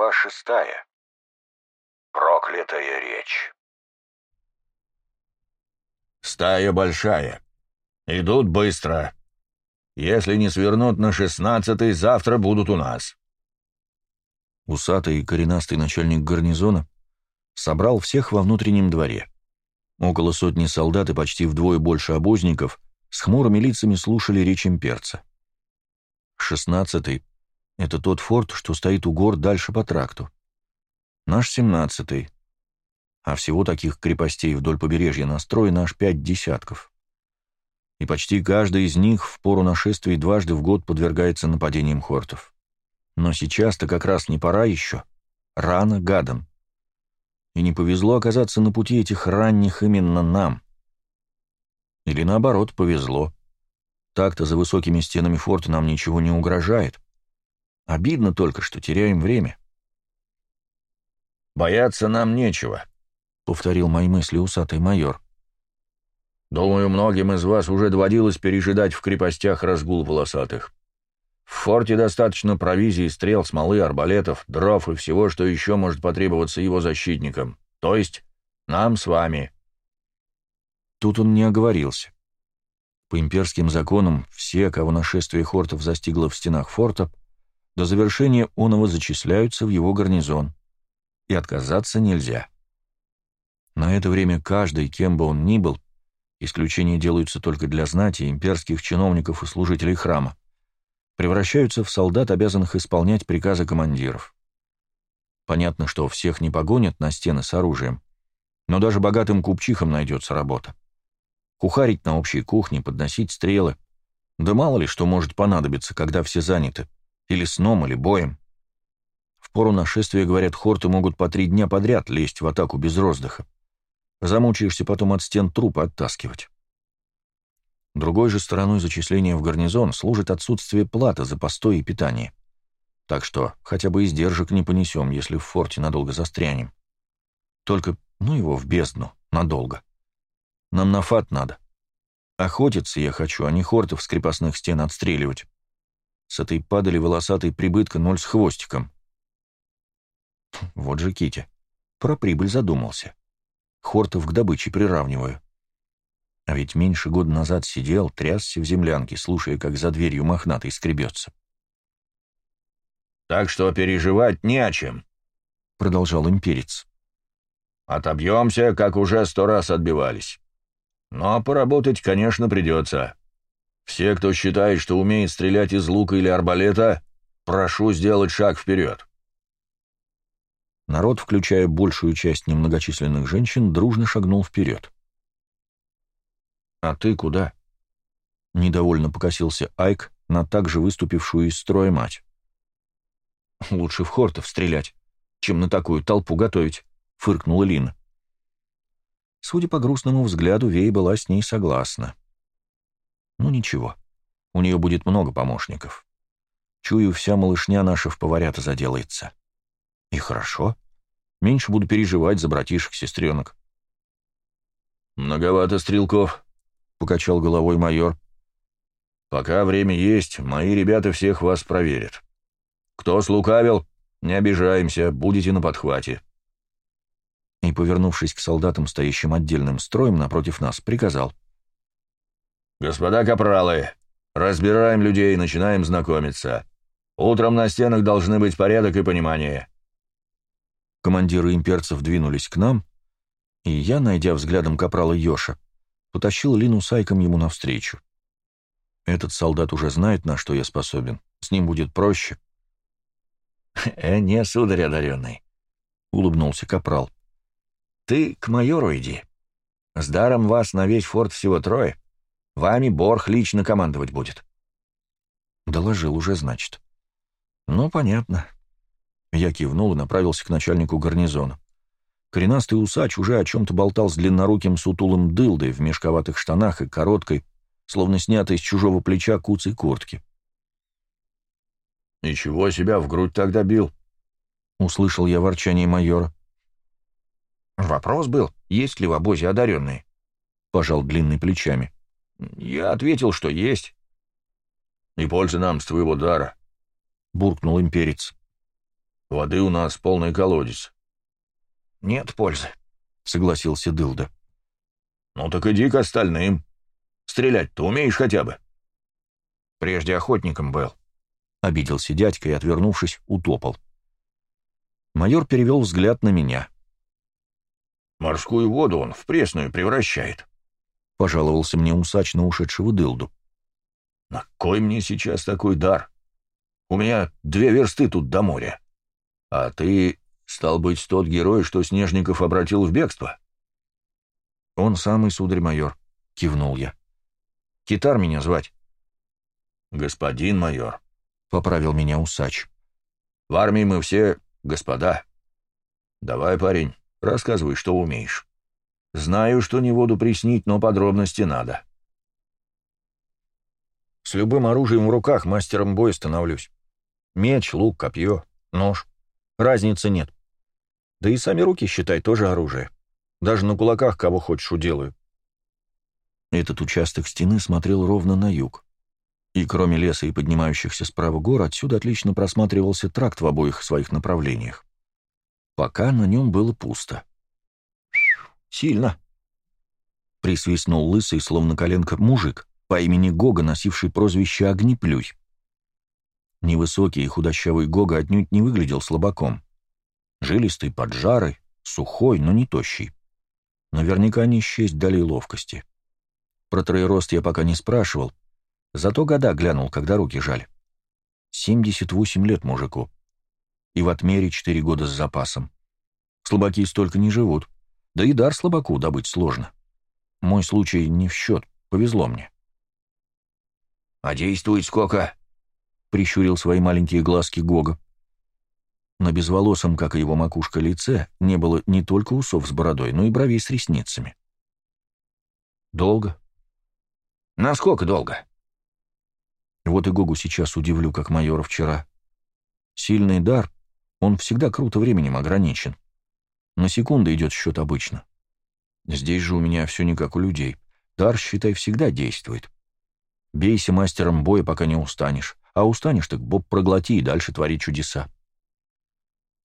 Глава шестая. Проклятая речь. «Стая большая. Идут быстро. Если не свернут на шестнадцатый, завтра будут у нас». Усатый и коренастый начальник гарнизона собрал всех во внутреннем дворе. Около сотни солдат и почти вдвое больше обозников с хмурыми лицами слушали речь имперца. Шестнадцатый — это тот форт, что стоит у гор дальше по тракту. Наш семнадцатый. А всего таких крепостей вдоль побережья настроено аж пять десятков. И почти каждый из них в пору нашествий дважды в год подвергается нападениям хортов. Но сейчас-то как раз не пора еще. Рано гадом. И не повезло оказаться на пути этих ранних именно нам. Или наоборот, повезло. Так-то за высокими стенами форта нам ничего не угрожает. Обидно только, что теряем время. «Бояться нам нечего», — повторил мои мысли усатый майор. «Думаю, многим из вас уже доводилось пережидать в крепостях разгул волосатых. В форте достаточно провизии, стрел, смолы, арбалетов, дров и всего, что еще может потребоваться его защитникам, то есть нам с вами». Тут он не оговорился. По имперским законам все, кого нашествие хортов застигло в стенах форта, до завершения оного зачисляются в его гарнизон и отказаться нельзя. На это время каждый, кем бы он ни был, исключения делаются только для знати, имперских чиновников и служителей храма, превращаются в солдат, обязанных исполнять приказы командиров. Понятно, что всех не погонят на стены с оружием, но даже богатым купчихам найдется работа. Кухарить на общей кухне, подносить стрелы. Да мало ли что может понадобиться, когда все заняты. Или сном, или боем. В пору нашествия, говорят, хорты могут по три дня подряд лезть в атаку без роздыха. Замучаешься потом от стен трупа оттаскивать. Другой же стороной зачисления в гарнизон служит отсутствие платы за постой и питание. Так что хотя бы издержек не понесем, если в форте надолго застрянем. Только, ну его в бездну, надолго. Нам на фат надо. Охотиться я хочу, а не хортов с крепостных стен отстреливать. С этой падали волосатой прибытка ноль с хвостиком. Вот же Кити. Про прибыль задумался. Хортов к добыче приравниваю. А ведь меньше года назад сидел, трясся в землянке, слушая, как за дверью мохнатый скребется. «Так что переживать не о чем», — продолжал имперец. «Отобьемся, как уже сто раз отбивались. Но поработать, конечно, придется. Все, кто считает, что умеет стрелять из лука или арбалета, прошу сделать шаг вперед. Народ, включая большую часть немногочисленных женщин, дружно шагнул вперед. «А ты куда?» Недовольно покосился Айк на также выступившую из строя мать. «Лучше в Хортов стрелять, чем на такую толпу готовить», — фыркнула Лина. Судя по грустному взгляду, Вей была с ней согласна. «Ну ничего, у нее будет много помощников. Чую, вся малышня наша в поварята заделается». И хорошо. Меньше буду переживать за братишек, сестренок. «Многовато стрелков», — покачал головой майор. «Пока время есть, мои ребята всех вас проверят. Кто слукавил, не обижаемся, будете на подхвате». И, повернувшись к солдатам, стоящим отдельным строем напротив нас, приказал. «Господа капралы, разбираем людей начинаем знакомиться. Утром на стенах должны быть порядок и понимание. Командиры имперцев двинулись к нам, и я, найдя взглядом капрала Йоша, потащил Лину с Айком ему навстречу. Этот солдат уже знает, на что я способен. С ним будет проще. «Э, не, сударь одаренный», — улыбнулся капрал. «Ты к майору иди. С даром вас на весь форт всего трое. Вами Борх лично командовать будет». Доложил уже, значит. «Ну, понятно. Я кивнул и направился к начальнику гарнизона. Коренастый усач уже о чем-то болтал с длинноруким сутулым дылдой в мешковатых штанах и короткой, словно снятой с чужого плеча куцей куртки. «Ничего себя в грудь тогда бил», — услышал я ворчание майора. «Вопрос был, есть ли в обозе одаренные?» — пожал длинный плечами. «Я ответил, что есть». «И польза нам с твоего дара», — буркнул имперец. Воды у нас полный колодец». «Нет пользы», — согласился Дылда. «Ну так иди к остальным. Стрелять-то умеешь хотя бы?» «Прежде охотником был», — обиделся дядька и, отвернувшись, утопал. Майор перевел взгляд на меня. «Морскую воду он в пресную превращает», — пожаловался мне усач на ушедшего дылду. «На кой мне сейчас такой дар? У меня две версты тут до моря. А ты, стал быть, тот герой, что Снежников обратил в бегство?» «Он самый, сударь-майор», — кивнул я. «Китар меня звать». «Господин майор», — поправил меня усач. «В армии мы все господа. Давай, парень, рассказывай, что умеешь. Знаю, что не воду приснить, но подробности надо». «С любым оружием в руках мастером боя становлюсь. Меч, лук, копье, нож. Разницы нет. Да и сами руки, считай, тоже оружие. Даже на кулаках кого хочешь уделаю. Этот участок стены смотрел ровно на юг. И кроме леса и поднимающихся справа гор, отсюда отлично просматривался тракт в обоих своих направлениях. Пока на нем было пусто. «Сильно!» — присвистнул лысый, словно коленка, мужик по имени Гога, носивший прозвище Огнеплюй. Невысокий и худощавый Гога отнюдь не выглядел слабаком. Жилистый, поджарый, сухой, но не тощий. Наверняка не счесть долей ловкости. Про троерост я пока не спрашивал, зато года глянул, когда руки жали. 78 лет мужику. И в отмере 4 года с запасом. Слабаки столько не живут. Да и дар слабаку добыть сложно. Мой случай не в счет, повезло мне. «А действует сколько?» — прищурил свои маленькие глазки Гога. На безволосом, как и его макушка, лице не было не только усов с бородой, но и бровей с ресницами. «Долго?» «Насколько долго?» Вот и Гогу сейчас удивлю, как майора вчера. Сильный дар, он всегда круто временем ограничен. На секунды идет счет обычно. Здесь же у меня все не как у людей. Дар, считай, всегда действует. Бейся мастером боя, пока не устанешь. А устанешь, так Боб проглоти и дальше твори чудеса.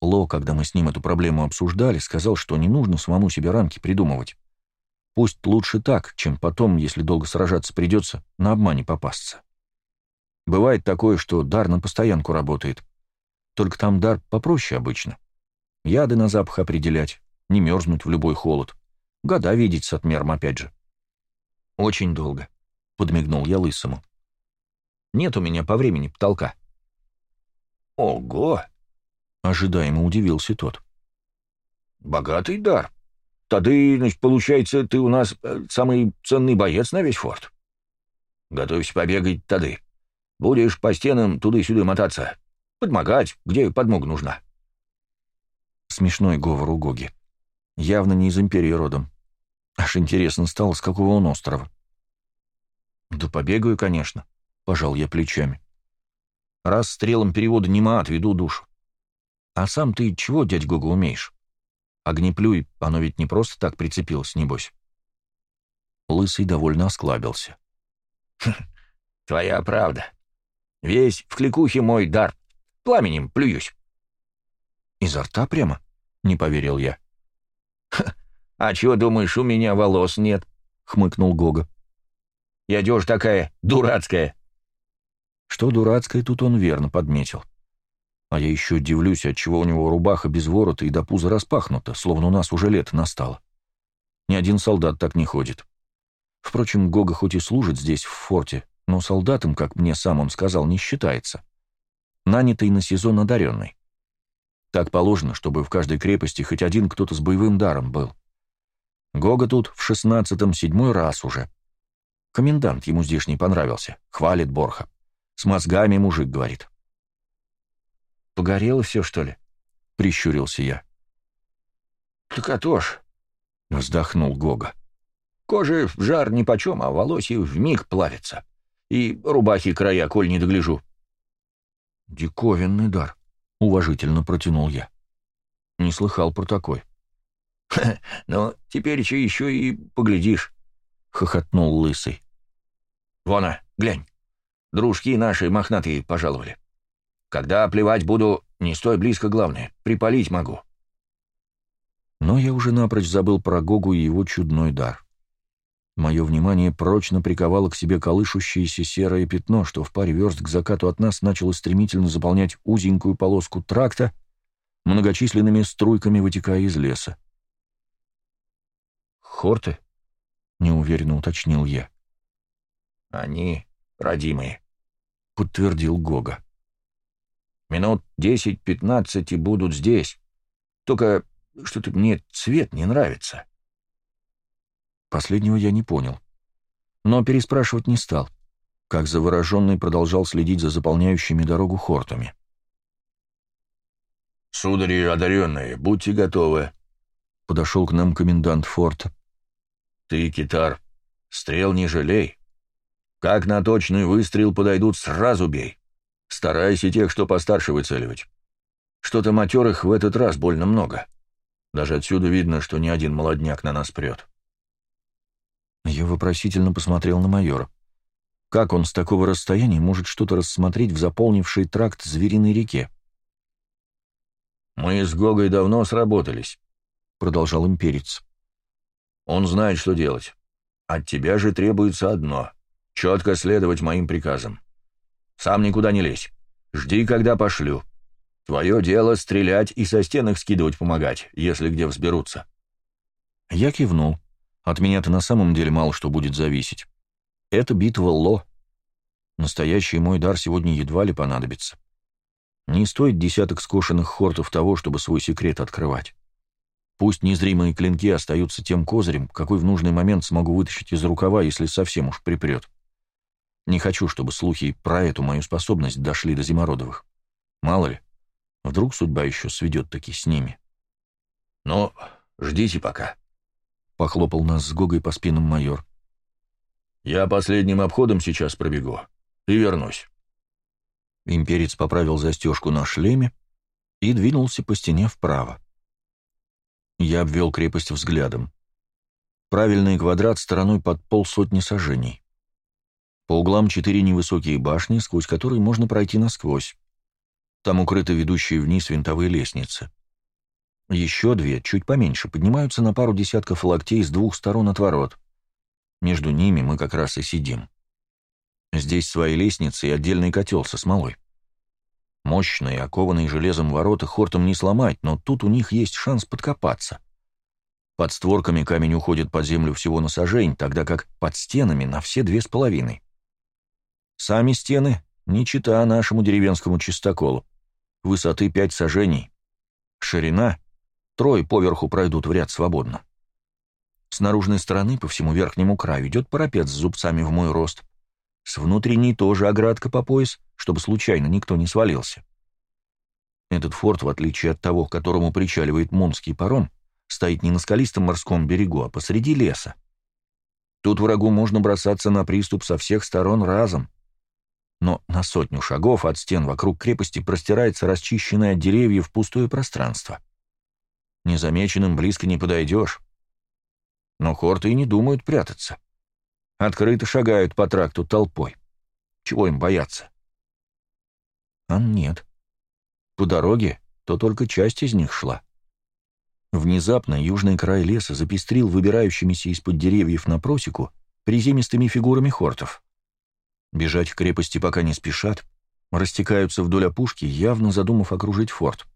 Ло, когда мы с ним эту проблему обсуждали, сказал, что не нужно самому себе рамки придумывать. Пусть лучше так, чем потом, если долго сражаться придется, на обмане попасться. Бывает такое, что дар на постоянку работает. Только там дар попроще обычно. Яды на запах определять, не мерзнуть в любой холод. Года видеть с отмером опять же. «Очень долго», — подмигнул я лысому. «Нет у меня по времени потолка». «Ого!» Ожидаемо удивился тот. «Богатый дар. Тады, значит, получается, ты у нас э, самый ценный боец на весь форт. Готовься побегать тады. Будешь по стенам туда-сюда мотаться. Подмогать, где подмога нужна». Смешной говор у Гоги. Явно не из Империи родом. Аж интересно стало, с какого он острова. «Да побегаю, конечно», — пожал я плечами. «Раз стрелом перевода нема, отведу душу. А сам ты чего, дядь Гога, умеешь? Огнеплюй, оно ведь не просто так прицепилось, небось. Лысый довольно осклабился. «Твоя правда. Весь в кликухе мой дар. Пламенем плююсь». «Изо рта прямо?» — не поверил я. «А чего, думаешь, у меня волос нет?» — хмыкнул Гога. «Я дёжь такая дурацкая». Что дурацкое, тут он верно подметил. — а я еще удивлюсь, отчего у него рубаха без ворота и до пуза распахнута, словно у нас уже лето настало. Ни один солдат так не ходит. Впрочем, Гога хоть и служит здесь, в форте, но солдатом, как мне сам он сказал, не считается. Нанятый на сезон одаренный. Так положено, чтобы в каждой крепости хоть один кто-то с боевым даром был. Гога тут в шестнадцатом седьмой раз уже. Комендант ему здешний понравился, хвалит Борха. С мозгами мужик, говорит. «Погорело все, что ли?» — прищурился я. «Так а то ж», — вздохнул Гога. «Кожа в жар нипочем, а волосье вмиг плавится. И рубахи края, коль не догляжу». «Диковинный дар», — уважительно протянул я. Не слыхал про такой. «Ну, теперь еще еще и поглядишь», — хохотнул Лысый. «Вон, глянь, дружки наши мохнатые пожаловали. Когда плевать буду, не стой близко, главное, припалить могу». Но я уже напрочь забыл про Гогу и его чудной дар. Мое внимание прочно приковало к себе колышущееся серое пятно, что в паре верст к закату от нас начало стремительно заполнять узенькую полоску тракта, многочисленными струйками вытекая из леса. «Хорты?» — неуверенно уточнил я. «Они родимые», — подтвердил Гога. «Минут десять-пятнадцать и будут здесь. Только что-то мне цвет не нравится». Последнего я не понял. Но переспрашивать не стал, как завороженный продолжал следить за заполняющими дорогу хортами. «Судари одаренные, будьте готовы», — подошел к нам комендант форта. «Ты, китар, стрел не жалей. Как на точный выстрел подойдут, сразу бей. Старайся тех, что постарше выцеливать. Что-то матерых в этот раз больно много. Даже отсюда видно, что ни один молодняк на нас прет». Я вопросительно посмотрел на майора. Как он с такого расстояния может что-то рассмотреть в заполнившей тракт звериной реке? «Мы с Гогой давно сработались», — продолжал имперец. «Он знает, что делать. От тебя же требуется одно — четко следовать моим приказам. Сам никуда не лезь. Жди, когда пошлю. Твое дело — стрелять и со стенок скидывать помогать, если где взберутся». Я кивнул. От меня-то на самом деле мало что будет зависеть. Это битва Ло. Настоящий мой дар сегодня едва ли понадобится. Не стоит десяток скошенных хортов того, чтобы свой секрет открывать. Пусть незримые клинки остаются тем козырем, какой в нужный момент смогу вытащить из рукава, если совсем уж припрет. Не хочу, чтобы слухи про эту мою способность дошли до Зимородовых. Мало ли, вдруг судьба еще сведет таки с ними. Но ждите пока. — похлопал нас с Гогой по спинам майор. «Я последним обходом сейчас пробегу и вернусь». Имперец поправил застежку на шлеме и двинулся по стене вправо. Я обвел крепость взглядом. Правильный квадрат стороной под полсотни сажений. По углам четыре невысокие башни, сквозь которые можно пройти насквозь. Там укрыты ведущие вниз винтовые лестницы. Еще две, чуть поменьше, поднимаются на пару десятков локтей с двух сторон от ворот. Между ними мы как раз и сидим. Здесь свои лестницы и отдельный котел со смолой. Мощные, окованные железом ворота хортом не сломать, но тут у них есть шанс подкопаться. Под створками камень уходит под землю всего на сажень, тогда как под стенами на все две с половиной. Сами стены не чита нашему деревенскому чистоколу. Высоты пять сажений. Ширина Трое поверху пройдут в ряд свободно. С наружной стороны по всему верхнему краю идет парапет с зубцами в мой рост. С внутренней тоже оградка по пояс, чтобы случайно никто не свалился. Этот форт, в отличие от того, к которому причаливает Мунский паром, стоит не на скалистом морском берегу, а посреди леса. Тут врагу можно бросаться на приступ со всех сторон разом. Но на сотню шагов от стен вокруг крепости простирается расчищенное от деревьев пустое пространство. Незамеченным близко не подойдешь. Но хорты и не думают прятаться. Открыто шагают по тракту толпой. Чего им бояться? А нет. По дороге то только часть из них шла. Внезапно южный край леса запестрил выбирающимися из-под деревьев на просеку приземистыми фигурами хортов. Бежать к крепости пока не спешат, растекаются вдоль опушки, явно задумав окружить форт.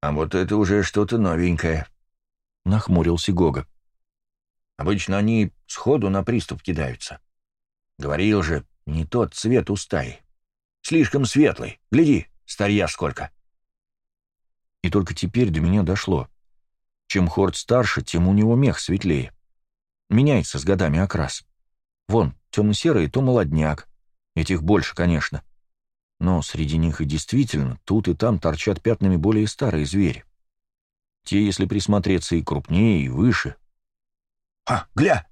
«А вот это уже что-то новенькое», — нахмурился Гога. «Обычно они сходу на приступ кидаются. Говорил же, не тот цвет у стаи. Слишком светлый. Гляди, старья сколько». И только теперь до меня дошло. Чем Хорд старше, тем у него мех светлее. Меняется с годами окрас. Вон, темно-серый, то молодняк. Этих больше, конечно но среди них и действительно тут и там торчат пятнами более старые звери. Те, если присмотреться, и крупнее, и выше. «А, гля!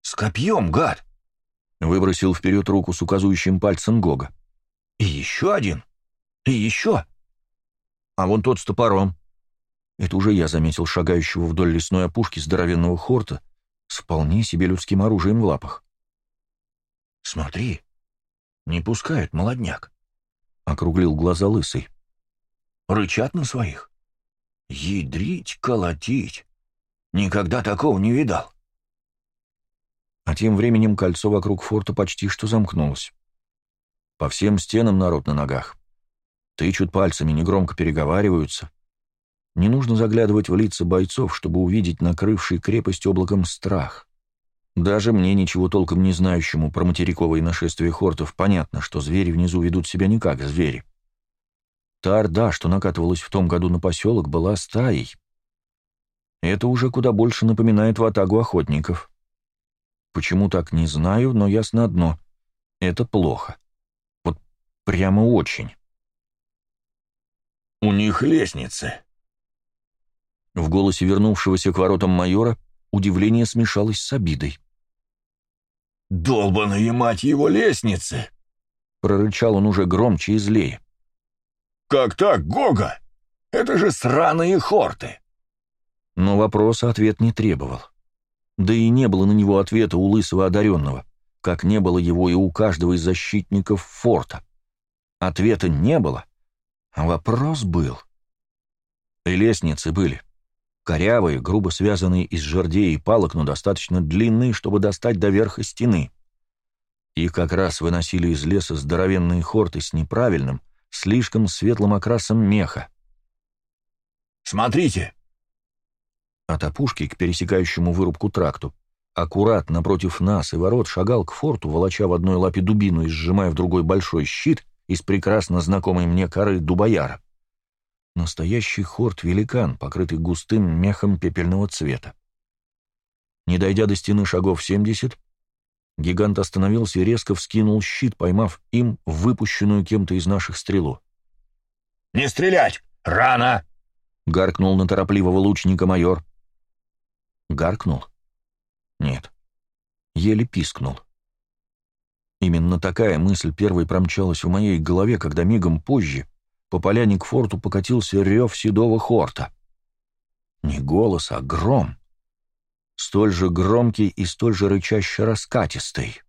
С копьем, гад!» Выбросил вперед руку с указующим пальцем Гога. «И еще один! И еще!» «А вон тот с топором!» Это уже я заметил шагающего вдоль лесной опушки здоровенного хорта с вполне себе людским оружием в лапах. «Смотри, не пускают молодняк!» Округлил глаза лысый. «Рычат на своих? Ядрить, колотить. Никогда такого не видал». А тем временем кольцо вокруг форта почти что замкнулось. По всем стенам народ на ногах. Тычут пальцами, негромко переговариваются. Не нужно заглядывать в лица бойцов, чтобы увидеть накрывший крепость облаком страх. Даже мне, ничего толком не знающему про материковые нашествия хортов, понятно, что звери внизу ведут себя не как звери. Та орда, что накатывалась в том году на поселок, была стаей. Это уже куда больше напоминает ватагу охотников. Почему так, не знаю, но ясно одно — это плохо. Вот прямо очень. «У них лестницы». В голосе вернувшегося к воротам майора удивление смешалось с обидой. «Долбаные, мать его, лестницы!» Прорычал он уже громче и злее. «Как так, Гога? Это же сраные хорты!» Но вопроса ответ не требовал. Да и не было на него ответа у лысого одаренного, как не было его и у каждого из защитников форта. Ответа не было, а вопрос был. И лестницы были. Корявые, грубо связанные из жердей и палок, но достаточно длинные, чтобы достать до верха стены. Их как раз выносили из леса здоровенные хорты с неправильным, слишком светлым окрасом меха. «Смотрите!» От опушки к пересекающему вырубку тракту аккурат напротив нас и ворот шагал к форту, волоча в одной лапе дубину и сжимая в другой большой щит из прекрасно знакомой мне коры дубояра. Настоящий хорт-великан, покрытый густым мехом пепельного цвета. Не дойдя до стены шагов 70, гигант остановился и резко вскинул щит, поймав им выпущенную кем-то из наших стрелу. «Не стрелять! Рано!» — гаркнул на торопливого лучника майор. Гаркнул? Нет. Еле пискнул. Именно такая мысль первой промчалась в моей голове, когда мигом позже по поляне к форту покатился рев седого хорта. Не голос, а гром. Столь же громкий и столь же рычаще раскатистый.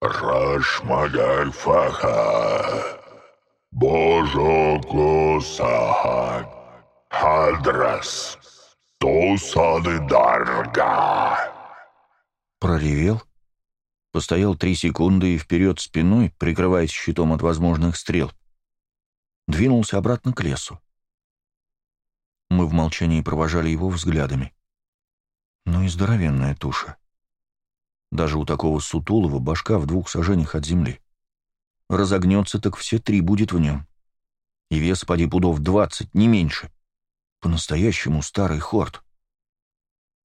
«Рашмадальфаха, Божокосахан, Хадрас, Тусады Дарга!» Проревел, постоял три секунды и вперед спиной, прикрываясь щитом от возможных стрел — двинулся обратно к лесу. Мы в молчании провожали его взглядами. Ну и здоровенная туша. Даже у такого сутулого башка в двух сажениях от земли. Разогнется, так все три будет в нем. И вес поди пудов двадцать, не меньше. По-настоящему старый хорд.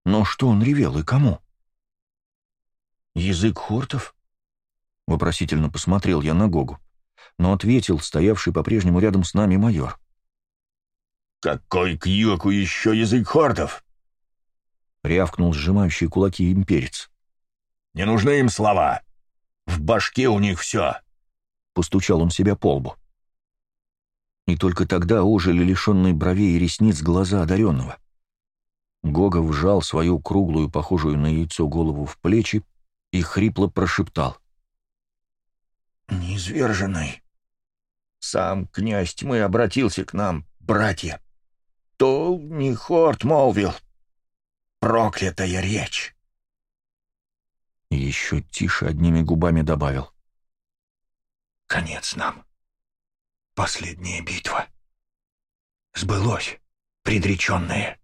Но что он ревел и кому? Язык хортов? Вопросительно посмотрел я на Гогу но ответил стоявший по-прежнему рядом с нами майор. «Какой к юку еще язык хортов?» — рявкнул сжимающий кулаки имперец. «Не нужны им слова. В башке у них все!» — постучал он себя по лбу. И только тогда ожили лишенные бровей и ресниц глаза одаренного. Гога вжал свою круглую, похожую на яйцо голову в плечи и хрипло прошептал. «Неизверженный!» Сам князь тьмы обратился к нам, братья. То не хорт молвил. Проклятая речь. еще тише одними губами добавил. Конец нам. Последняя битва. Сбылось, предреченное.